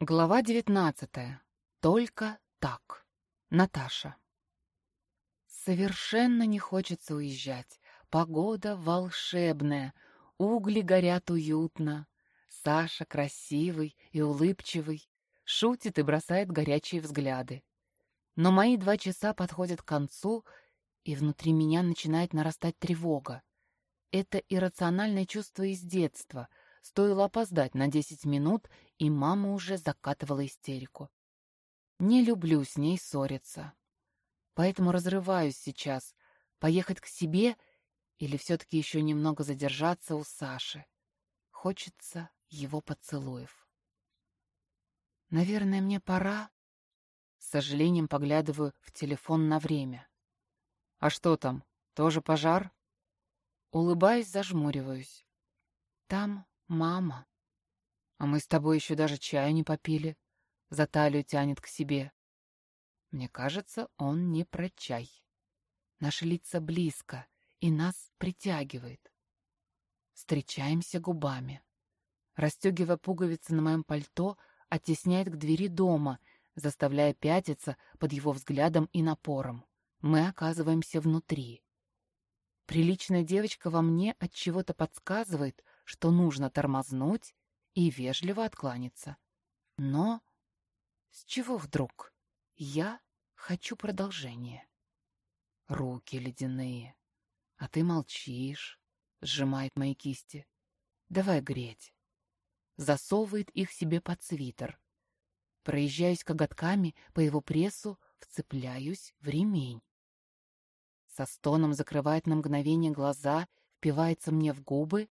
Глава девятнадцатая. Только так. Наташа. Совершенно не хочется уезжать. Погода волшебная, угли горят уютно. Саша красивый и улыбчивый, шутит и бросает горячие взгляды. Но мои два часа подходят к концу, и внутри меня начинает нарастать тревога. Это иррациональное чувство из детства — Стоило опоздать на десять минут, и мама уже закатывала истерику. Не люблю с ней ссориться. Поэтому разрываюсь сейчас, поехать к себе или все-таки еще немного задержаться у Саши. Хочется его поцелуев. Наверное, мне пора. С сожалением поглядываю в телефон на время. А что там, тоже пожар? Улыбаясь, зажмуриваюсь. Там «Мама, а мы с тобой еще даже чаю не попили». За талию тянет к себе. Мне кажется, он не про чай. Наши лица близко, и нас притягивает. Встречаемся губами. Растегивая пуговицы на моем пальто, оттесняет к двери дома, заставляя пятиться под его взглядом и напором. Мы оказываемся внутри. Приличная девочка во мне от чего-то подсказывает, что нужно тормознуть и вежливо откланяться. Но с чего вдруг? Я хочу продолжения. Руки ледяные, а ты молчишь, сжимает мои кисти. Давай греть. Засовывает их себе под свитер. Проезжаюсь коготками по его прессу, вцепляюсь в ремень. Со стоном закрывает на мгновение глаза, впивается мне в губы,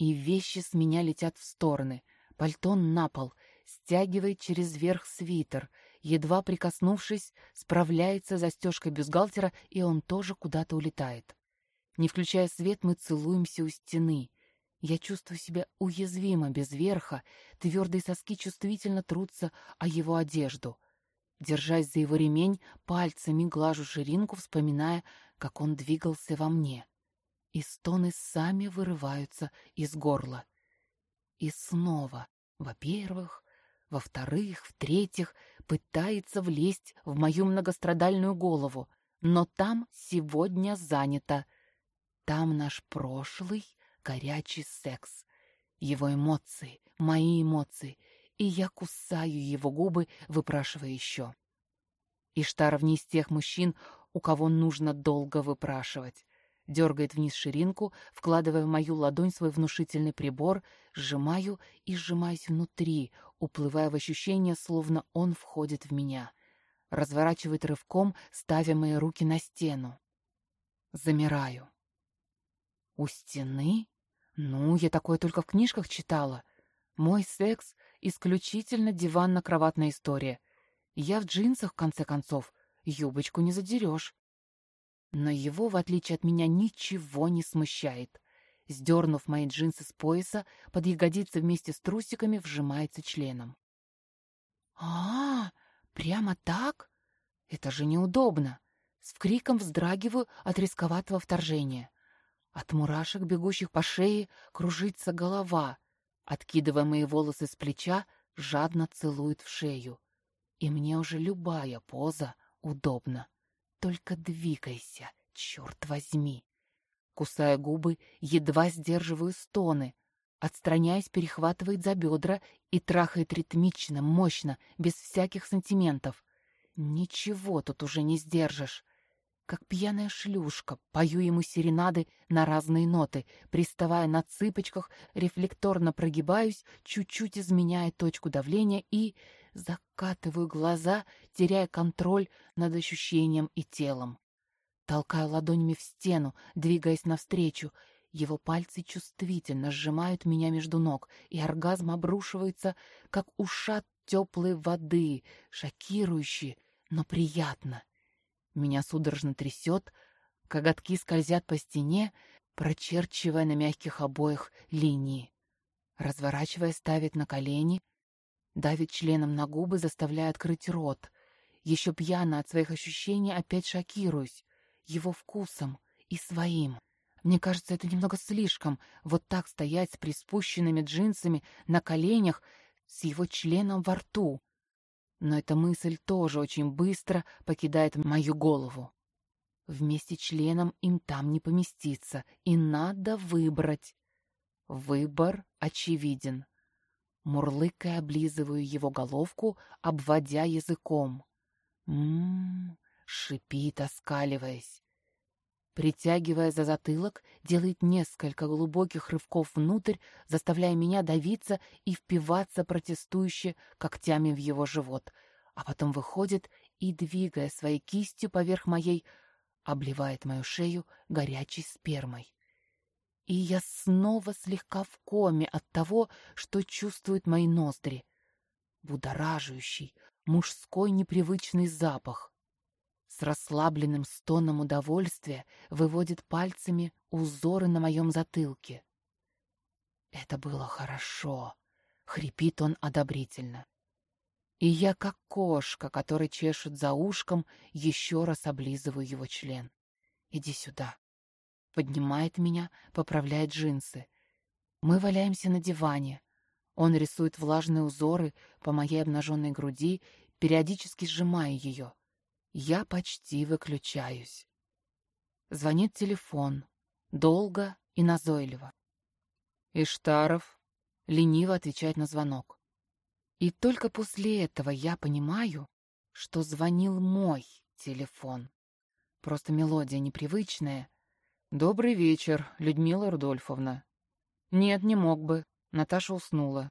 и вещи с меня летят в стороны. Пальто на пол, стягивает через верх свитер. Едва прикоснувшись, справляется застежкой бюстгальтера, и он тоже куда-то улетает. Не включая свет, мы целуемся у стены. Я чувствую себя уязвимо без верха, твердые соски чувствительно трутся о его одежду. Держась за его ремень, пальцами глажу ширинку, вспоминая, как он двигался во мне и стоны сами вырываются из горла. И снова, во-первых, во-вторых, в-третьих, пытается влезть в мою многострадальную голову, но там сегодня занято. Там наш прошлый горячий секс, его эмоции, мои эмоции, и я кусаю его губы, выпрашивая еще. Иштаров не из тех мужчин, у кого нужно долго выпрашивать дергает вниз ширинку, вкладывая в мою ладонь свой внушительный прибор, сжимаю и сжимаюсь внутри, уплывая в ощущение, словно он входит в меня. Разворачивает рывком, ставя мои руки на стену. Замираю. У стены? Ну, я такое только в книжках читала. Мой секс — исключительно диванно-кроватная история. Я в джинсах, в конце концов. Юбочку не задерешь. Но его, в отличие от меня, ничего не смущает. Сдернув мои джинсы с пояса, под ягодицы вместе с трусиками вжимается членом. а, -а, -а прямо так? Это же неудобно. С криком вздрагиваю от рисковатого вторжения. От мурашек, бегущих по шее, кружится голова. Откидывая мои волосы с плеча, жадно целует в шею. И мне уже любая поза удобна. Только двигайся, черт возьми. Кусая губы, едва сдерживаю стоны. Отстраняясь, перехватывает за бедра и трахает ритмично, мощно, без всяких сантиментов. Ничего тут уже не сдержишь. Как пьяная шлюшка, пою ему серенады на разные ноты, приставая на цыпочках, рефлекторно прогибаюсь, чуть-чуть изменяя точку давления и закатываю глаза, теряя контроль над ощущением и телом. Толкаю ладонями в стену, двигаясь навстречу. Его пальцы чувствительно сжимают меня между ног, и оргазм обрушивается, как ушат теплой воды, шокирующий, но приятно. Меня судорожно трясет, коготки скользят по стене, прочерчивая на мягких обоях линии. Разворачивая, ставит на колени, Давит членом на губы, заставляя открыть рот. Еще пьяно от своих ощущений опять шокируюсь. Его вкусом и своим. Мне кажется, это немного слишком. Вот так стоять с приспущенными джинсами на коленях, с его членом во рту. Но эта мысль тоже очень быстро покидает мою голову. Вместе членом им там не поместиться, и надо выбрать. Выбор очевиден. Мурлыкая облизываю его головку, обводя языком. Ммм, шипит, оскаливаясь. Притягивая за затылок, делает несколько глубоких рывков внутрь, заставляя меня давиться и впиваться протестующе когтями в его живот, а потом выходит и, двигая своей кистью поверх моей, обливает мою шею горячей спермой. И я снова слегка в коме от того, что чувствуют мои ноздри. Будоражащий, мужской непривычный запах. С расслабленным стоном удовольствия выводит пальцами узоры на моем затылке. Это было хорошо, хрипит он одобрительно. И я, как кошка, которая чешет за ушком, еще раз облизываю его член. Иди сюда. Поднимает меня, поправляет джинсы. Мы валяемся на диване. Он рисует влажные узоры по моей обнаженной груди, периодически сжимая ее. Я почти выключаюсь. Звонит телефон. Долго и назойливо. Иштаров лениво отвечает на звонок. И только после этого я понимаю, что звонил мой телефон. Просто мелодия непривычная. «Добрый вечер, Людмила Рудольфовна». «Нет, не мог бы. Наташа уснула».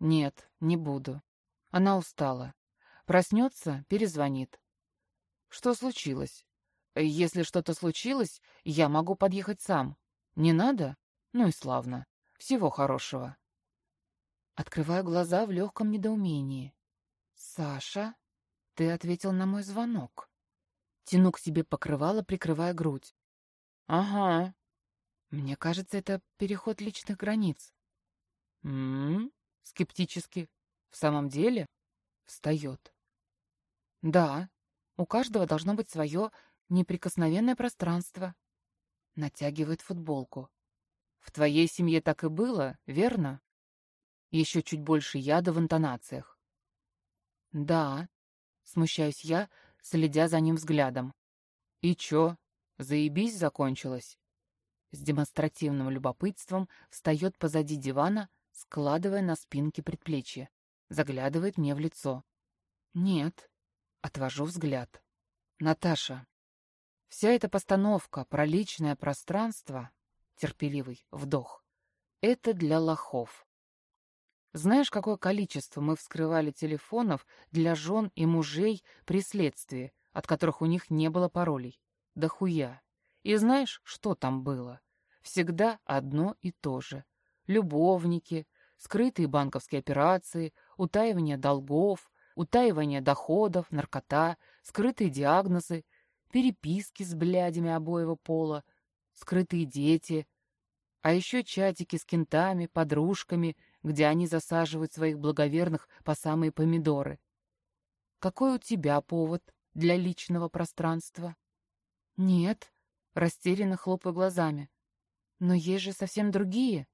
«Нет, не буду. Она устала. Проснется, перезвонит». «Что случилось?» «Если что-то случилось, я могу подъехать сам. Не надо? Ну и славно. Всего хорошего». Открываю глаза в легком недоумении. «Саша, ты ответил на мой звонок». Тяну к себе покрывало, прикрывая грудь. «Ага. Мне кажется, это переход личных границ». «М-м-м?» скептически. «В самом деле?» Встает. «Да, у каждого должно быть свое неприкосновенное пространство». Натягивает футболку. «В твоей семье так и было, верно?» Еще чуть больше яда в интонациях. «Да», — смущаюсь я, следя за ним взглядом. «И чё, заебись закончилось?» С демонстративным любопытством встает позади дивана, складывая на спинке предплечья. Заглядывает мне в лицо. «Нет», — отвожу взгляд. «Наташа, вся эта постановка про личное пространство, терпеливый вдох, это для лохов. Знаешь, какое количество мы вскрывали телефонов для жен и мужей при следствии, от которых у них не было паролей? Да хуя. И знаешь, что там было? Всегда одно и то же. Любовники, скрытые банковские операции, утаивание долгов, утаивание доходов, наркота, скрытые диагнозы, переписки с блядями обоего пола, скрытые дети, а еще чатики с кентами, подружками, где они засаживают своих благоверных по самые помидоры. Какой у тебя повод для личного пространства? Нет, растерянно хлопаю глазами. Но есть же совсем другие.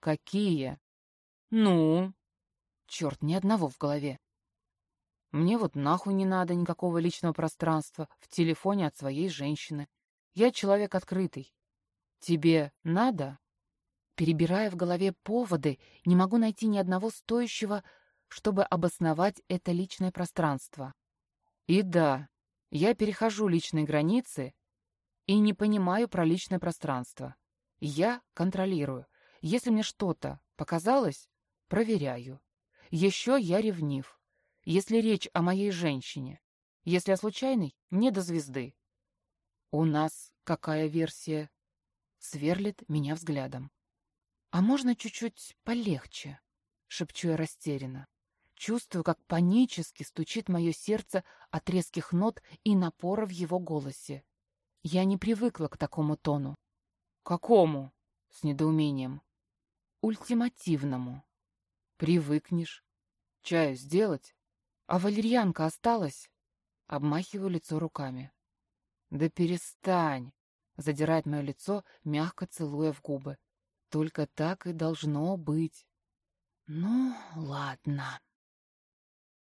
Какие? Ну? Черт, ни одного в голове. Мне вот нахуй не надо никакого личного пространства в телефоне от своей женщины. Я человек открытый. Тебе надо? Перебирая в голове поводы, не могу найти ни одного стоящего, чтобы обосновать это личное пространство. И да, я перехожу личные границы и не понимаю про личное пространство. Я контролирую. Если мне что-то показалось, проверяю. Еще я ревнив. Если речь о моей женщине. Если о случайной, не до звезды. У нас какая версия? Сверлит меня взглядом. «А можно чуть-чуть полегче?» — шепчу я растерянно. Чувствую, как панически стучит мое сердце от резких нот и напора в его голосе. Я не привыкла к такому тону. «Какому?» — с недоумением. «Ультимативному». «Привыкнешь. Чаю сделать? А валерьянка осталась?» Обмахиваю лицо руками. «Да перестань!» — задирает мое лицо, мягко целуя в губы. Только так и должно быть. Ну, ладно.